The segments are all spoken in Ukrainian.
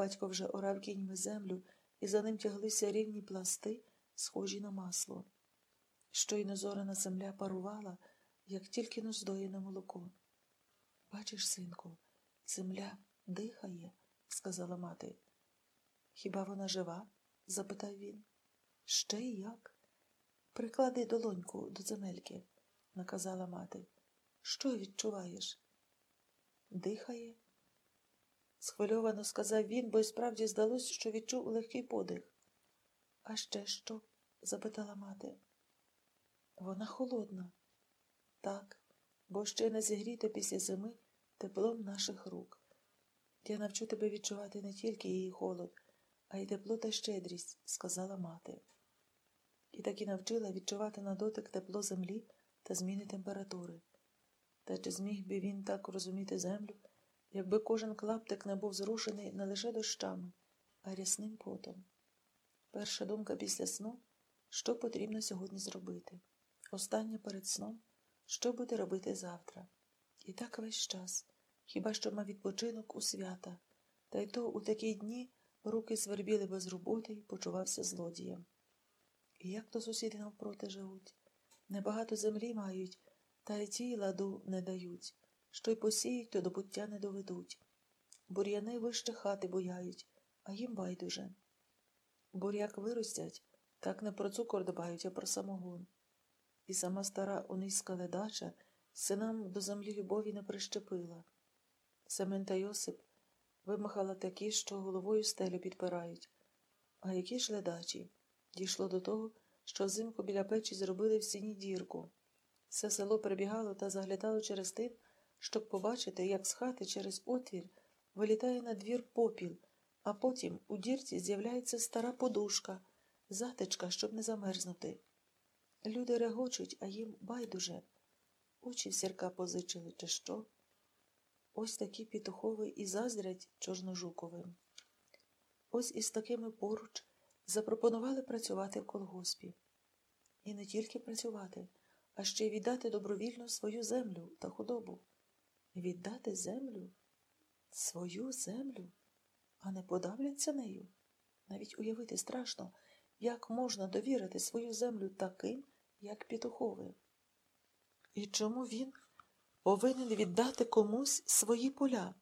батько вже орав кіньми землю, і за ним тяглися рівні пласти, схожі на масло. Щойно зорана земля парувала, як тільки но здоєне молоко. Бачиш, синку, земля дихає, сказала мати. Хіба вона жива? запитав він. Ще й як? Приклади долоньку до земельки, наказала мати. Що відчуваєш? Дихає? Схвильовано сказав він, бо й справді здалось, що відчув легкий подих. А ще що? запитала мати. Вона холодна. Так, бо ще не зігріта після зими теплом наших рук. Я навчу тебе відчувати не тільки її холод, а й тепло та щедрість, сказала мати. І так і навчила відчувати на дотик тепло землі та зміни температури. Та чи зміг би він так розуміти землю, якби кожен клаптик не був зрушений не лише дощами, а рясним потом? Перша думка після сну що потрібно сьогодні зробити. Остання перед сном що буде робити завтра. І так весь час, хіба що мав відпочинок у свята, та й то у такі дні руки свербіли без роботи і почувався злодієм. І як то сусіди навпроти живуть? Небагато землі мають, та й ті ладу не дають, що й посіють, то до буття не доведуть. Бур'яни вище хати бояють, а їм байдуже. Буряк виростять, так не про цукор дбають, а про самогон. І сама стара унизька ледача синам до землі любові не прищепила. Семен та Йосип вимахала такі, що головою стелю підпирають. А які ж ледачі? Дійшло до того, що взимку біля печі зробили в сіні дірку. Все село прибігало та заглядало через тин, щоб побачити, як з хати через отвір вилітає на двір попіл, а потім у дірці з'являється стара подушка, затичка, щоб не замерзнути. Люди регочуть, а їм байдуже. Очі в сірка позичили, чи що? Ось такі пітухови і заздрять Чорножуковим. Ось із такими поруч запропонували працювати в колгоспі. І не тільки працювати, а ще й віддати добровільно свою землю та худобу. Віддати землю? Свою землю, а не подавляться нею. Навіть уявити страшно, як можна довірити свою землю таким, як Пітухови. І чому він повинен віддати комусь свої поля?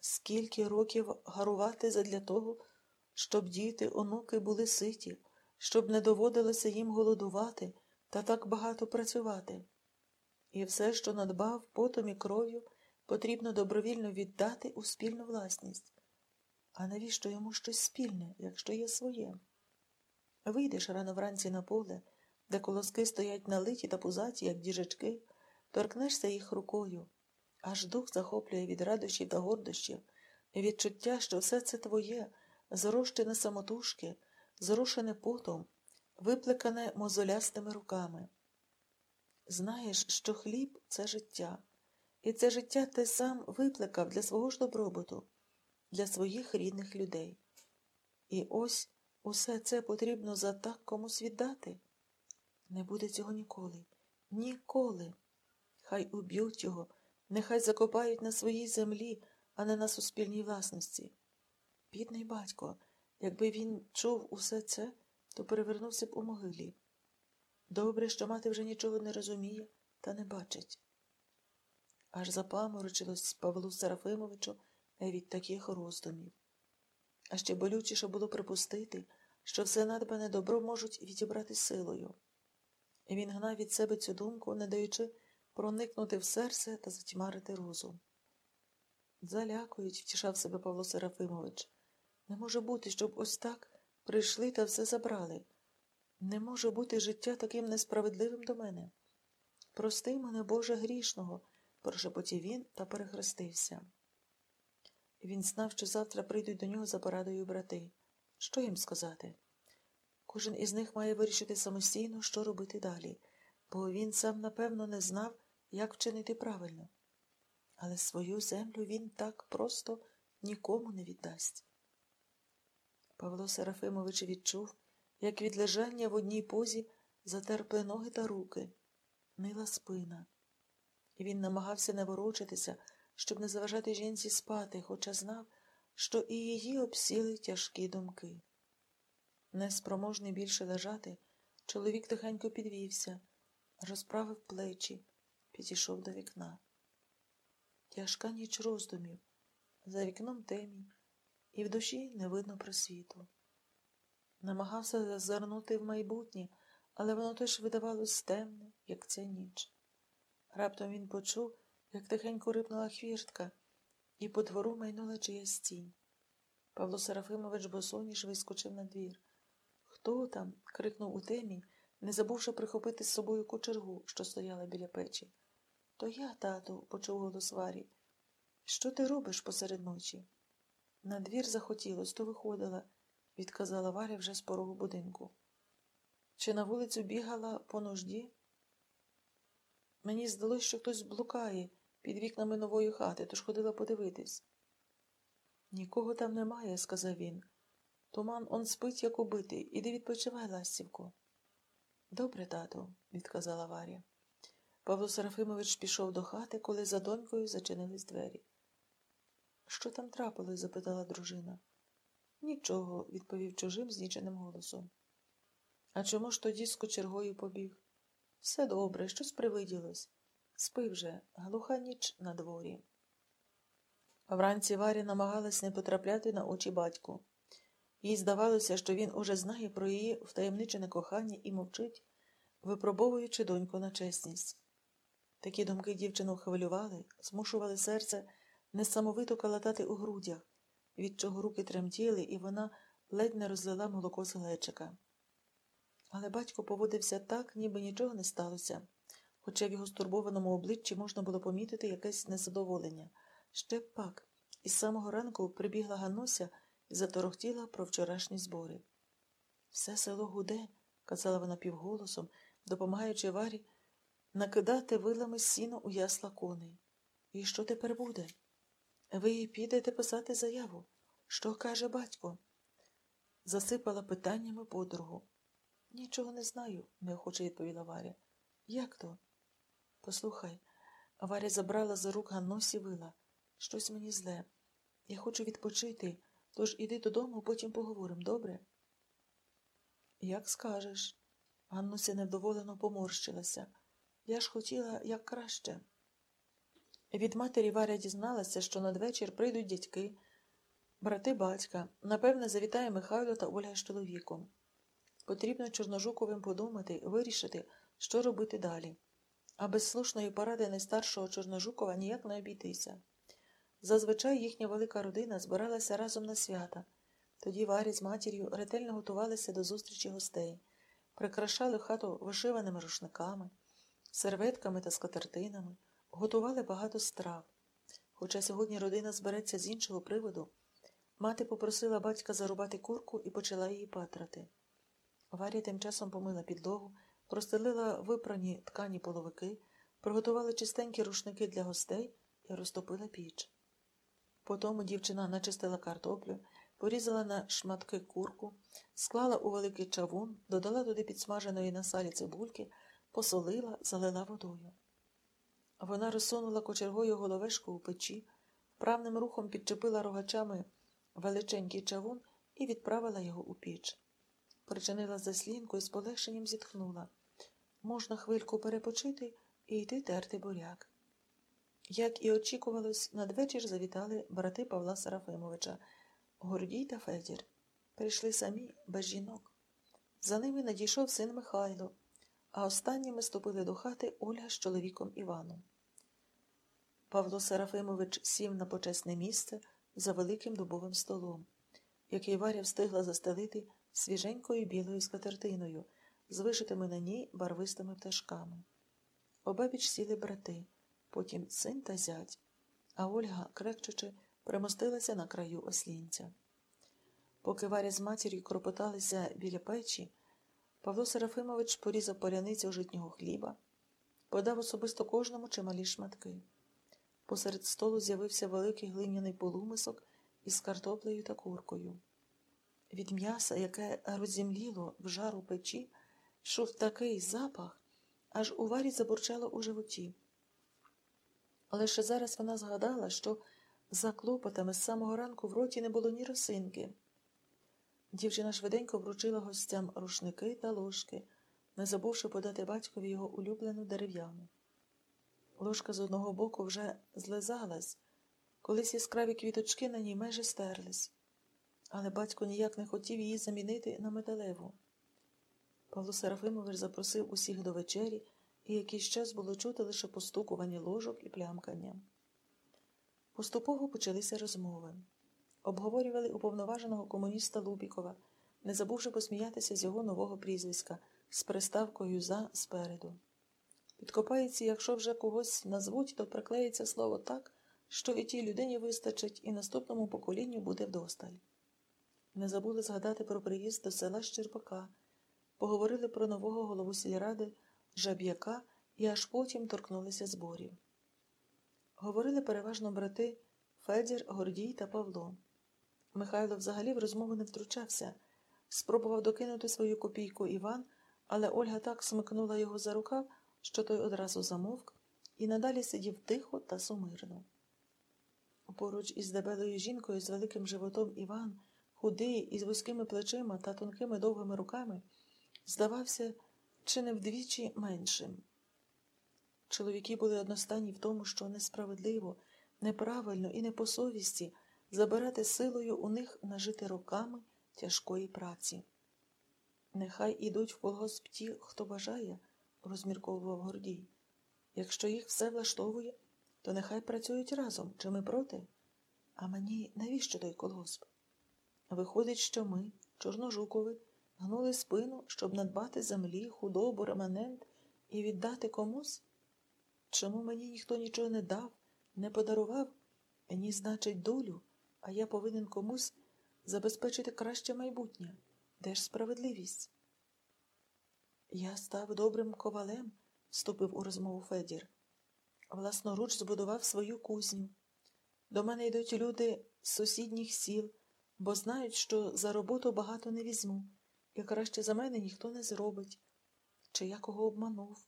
Скільки років гарувати задля того, щоб діти, онуки були ситі, щоб не доводилося їм голодувати та так багато працювати. І все, що надбав потом і кров'ю, потрібно добровільно віддати у спільну власність. А навіщо йому щось спільне, якщо є своє? Вийдеш рано вранці на поле, де колоски стоять налиті та пузаті, як діжачки, торкнешся їх рукою, аж дух захоплює від радощів та гордощів, відчуття, що все це твоє, зрощене самотужки, зрушене потом, виплекане мозолястими руками. Знаєш, що хліб це життя, і це життя ти сам виплекав для свого ж добробуту, для своїх рідних людей. І ось усе це потрібно за так комусь віддати. Не буде цього ніколи. Ніколи. Хай уб'ють його, нехай закопають на своїй землі, а не на суспільній власності. Бідний батько, якби він чув усе це, то перевернувся б у могилі. Добре, що мати вже нічого не розуміє та не бачить. Аж запаморочилось Павлу Серафимовичу від таких роздумів. А ще болючіше було припустити, що все надбане добро можуть відібрати силою. І він гнав від себе цю думку, не даючи проникнути в серце та затьмарити розум. Залякують, втішав себе Павло Серафимович. Не може бути, щоб ось так прийшли та все забрали. Не може бути життя таким несправедливим до мене. Прости мене, Боже грішного, прошепотів він та перехрестився. Він знав, що завтра прийдуть до нього за порадою брати. Що їм сказати? Кожен із них має вирішити самостійно, що робити далі, бо він сам, напевно, не знав, як вчинити правильно. Але свою землю він так просто нікому не віддасть. Павло Серафимович відчув, як від лежання в одній позі затерпли ноги та руки, нила спина. І він намагався не ворочатися, щоб не заважати жінці спати, хоча знав, що і її обсіли тяжкі думки. Неспроможний більше лежати, чоловік тихенько підвівся, розправив плечі, підійшов до вікна. Тяжка ніч роздумів, за вікном темінь, і в душі не видно просвіту. Намагався зазирнути в майбутнє, але воно теж видавалось темне, як ця ніч. Раптом він почув, як тихенько рипнула хвіртка, і по двору майнула чиясь тінь. Павло Серафимович босоніж вискочив на двір. Хто там? крикнув у темінь, не забувши прихопити з собою кочергу, що стояла біля печі. То я, тату, почув голос Варі. Що ти робиш посеред ночі? На двір захотілось, то виходила, відказала Варя вже з порогу будинку. Чи на вулицю бігала по нужді? Мені здалось, що хтось блукає під вікнами нової хати, тож ходила подивитись. Нікого там немає, сказав він. Туман он спить, як убитий. Іди відпочивай, ластівко. Добре, тату, відказала Варя. Павло Серафимович пішов до хати, коли за донькою зачинились двері. Що там трапилось? запитала дружина. Нічого, відповів чужим зніченим голосом. А чому ж тоді з кочергою побіг? Все добре, щось привиділось. Спи вже, глуха ніч на дворі. Вранці Варя намагалась не потрапляти на очі батьку. Їй здавалося, що він уже знає про її втаємничене кохання і мовчить, випробовуючи доньку на чесність. Такі думки дівчину хвилювали, змушували серце несамовито калатати у грудях, від чого руки тремтіли, і вона ледь не розлила молоко з глечика. Але батько поводився так, ніби нічого не сталося, хоча в його стурбованому обличчі можна було помітити якесь незадоволення. Ще пак, із самого ранку прибігла Гануся і заторохтіла про вчорашні збори. Все село гуде, казала вона півголосом, допомагаючи Варі накидати вилами сіно у ясла коней. І що тепер буде? Ви підете писати заяву. Що каже батько? Засипала питаннями подругу. Нічого не знаю, неохоче відповіла Варя. Як то? Послухай, Варя забрала за рук Ганносі вила. Щось мені зле. Я хочу відпочити, тож іди додому, потім поговоримо, добре? Як скажеш. Ганнуся невдоволено поморщилася. Я ж хотіла як краще. Від матері Варя дізналася, що надвечір прийдуть дядьки, брати батька. Напевне, завітає Михайло та Ольга з чоловіком. Потрібно Чорножуковим подумати, вирішити, що робити далі. А без слушної поради найстаршого Чорножукова ніяк не обійтися. Зазвичай їхня велика родина збиралася разом на свята. Тоді Варя з матір'ю ретельно готувалися до зустрічі гостей, прикрашали хату вишиваними рушниками, серветками та скатертинами, готували багато страв. Хоча сьогодні родина збереться з іншого приводу, мати попросила батька зарубати курку і почала її патрати. Варя тим часом помила підлогу, простелила випрані ткані половики, приготувала чистенькі рушники для гостей і розтопила піч. Потім дівчина начистила картоплю, порізала на шматки курку, склала у великий чавун, додала туди підсмаженої на салі цибульки, посолила, залила водою. Вона розсунула кочергою головешку у печі, вправним рухом підчепила рогачами величенький чавун і відправила його у піч. Причинила заслінку і з полегшенням зітхнула. Можна хвильку перепочити і йти терти буряк. Як і очікувалось, надвечір завітали брати Павла Серафимовича, Гордій та Федір. Прийшли самі без жінок. За ними надійшов син Михайло, а останніми ступили до хати Ольга з чоловіком Іваном. Павло Серафимович сів на почесне місце за великим дубовим столом, який Варя встигла застелити свіженькою білою скатертиною, з вишитими на ній барвистими пташками. Обабіч сіли брати, потім син та зять, а Ольга, крекчучи, примостилася на краю ослінця. Поки Варя з матір'ю кропоталися біля печі, Павло Серафимович порізав поряницю житнього хліба, подав особисто кожному чималі шматки. Посеред столу з'явився великий глиняний полумисок із картоплею та куркою. Від м'яса, яке роззімліло в жару печі, йшов такий запах, аж у варі забурчало у животі. Але ще зараз вона згадала, що За клопотами з самого ранку в роті не було ні росинки. Дівчина швиденько вручила гостям рушники та ложки, не забувши подати батькові його улюблену дерев'яну. Ложка з одного боку вже злизалась, колись яскраві квіточки на ній майже стерлись, але батько ніяк не хотів її замінити на металеву. Павло Серафимович запросив усіх до вечері, і якийсь час було чути лише постукування ложок і плямкання. Поступово почалися розмови. Обговорювали уповноваженого комуніста Лубікова, не забувши посміятися з його нового прізвиська з приставкою за спереду. Підкопається, якщо вже когось назвуть, то приклеїться слово так, що і тій людині вистачить, і наступному поколінню буде вдосталь. Не забули згадати про приїзд до села Щербака, поговорили про нового голову сільради Жаб'яка і аж потім торкнулися зборів. Говорили переважно брати Федір, Гордій та Павло. Михайло взагалі в розмову не втручався, спробував докинути свою копійку Іван, але Ольга так смикнула його за рукав, що той одразу замовк і надалі сидів тихо та сумирно. Поруч із дебелою жінкою з великим животом Іван, худий, із вузькими плечима та тонкими довгими руками, здавався чи не вдвічі меншим. Чоловіки були одностайні в тому, що несправедливо, неправильно і не по совісті забирати силою у них нажити роками тяжкої праці. Нехай ідуть в колгосп ті, хто бажає, розмірковував Гордій. Якщо їх все влаштовує, то нехай працюють разом, чи ми проти? А мені навіщо той колгосп? Виходить, що ми, Чорножукови, гнули спину, щоб надбати землі, худобу, реманент і віддати комусь? Чому мені ніхто нічого не дав, не подарував, ні, значить, долю, а я повинен комусь забезпечити краще майбутнє? Де ж справедливість? Я став добрим ковалем, вступив у розмову Федір. Власноруч збудував свою кузню. До мене йдуть люди з сусідніх сіл, бо знають, що за роботу багато не візьму, і краще за мене ніхто не зробить. Чи я кого обманув,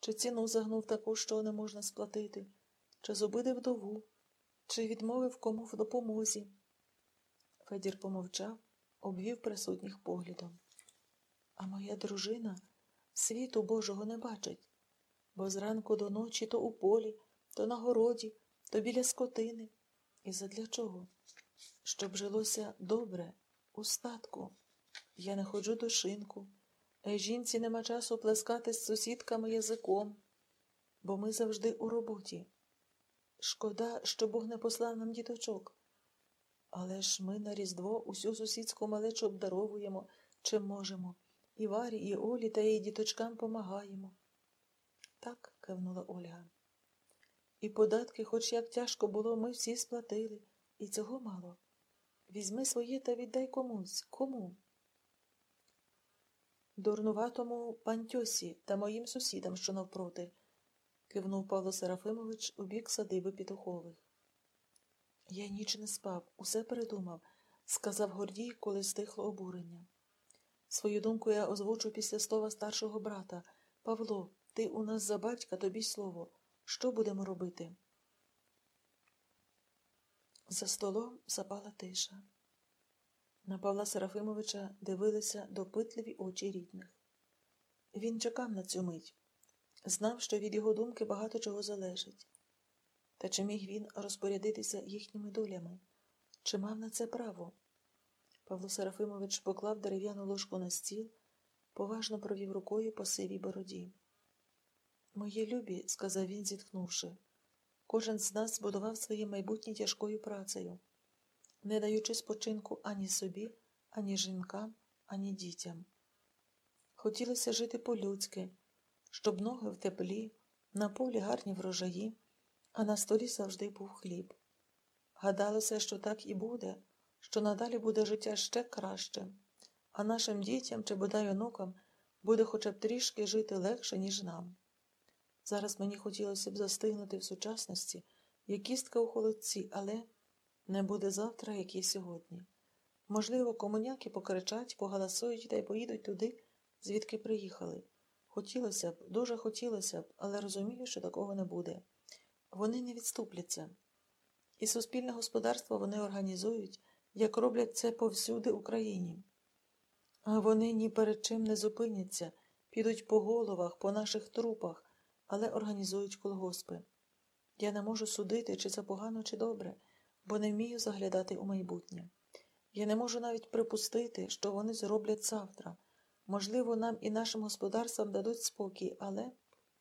чи ціну загнув таку, що не можна сплатити, чи зобидив вдову, чи відмовив кому в допомозі. Федір помовчав, обвів присутніх поглядом. А моя дружина світу Божого не бачить, бо зранку до ночі то у полі, то на городі, то біля скотини. І задля чого? Щоб жилося добре, у статку. Я не ходжу до шинку, а жінці нема часу плескати з сусідками язиком, бо ми завжди у роботі. Шкода, що Бог не послав нам діточок. Але ж ми на Різдво усю сусідську малечу обдаровуємо, чим можемо. І Варі, і Олі та її діточкам помагаємо. Так, кивнула Ольга. І податки, хоч як тяжко було, ми всі сплатили, і цього мало. Візьми своє та віддай комусь. Кому? Дурнуватому пантьосі та моїм сусідам, що навпроти, кивнув Павло Серафимович у бік садиби Петухових. Я ніч не спав, усе передумав, сказав Гордій, коли стихло обурення. Свою думку я озвучу після слова старшого брата. Павло, ти у нас за батька, тобі слово. Що будемо робити? За столом запала тиша. На Павла Серафимовича дивилися допитливі очі рідних. Він чекав на цю мить, знав, що від його думки багато чого залежить. Та чи міг він розпорядитися їхніми долями? Чи мав на це право? Павло Серафимович поклав дерев'яну ложку на стіл, поважно провів рукою по сивій бороді. Мої любі, сказав він, зітхнувши, кожен з нас збудував своє майбутнє тяжкою працею, не даючи спочинку ані собі, ані жінкам, ані дітям. Хотілося жити по-людськи, щоб ноги в теплі, на полі гарні врожаї, а на столі завжди був хліб. Гадалося, що так і буде, що надалі буде життя ще краще, а нашим дітям чи бодай онукам буде хоча б трішки жити легше, ніж нам. Зараз мені хотілося б застигнути в сучасності, як кістка у холодці, але не буде завтра, як і сьогодні. Можливо, комуняки покричать, погаласують та й поїдуть туди, звідки приїхали. Хотілося б, дуже хотілося б, але розумію, що такого не буде. Вони не відступляться. І суспільне господарство вони організують, як роблять це повсюди Україні. А вони ні перед чим не зупиняться, підуть по головах, по наших трупах, але організують колгоспи. Я не можу судити, чи це погано, чи добре, бо не вмію заглядати у майбутнє. Я не можу навіть припустити, що вони зроблять завтра. Можливо, нам і нашим господарствам дадуть спокій, але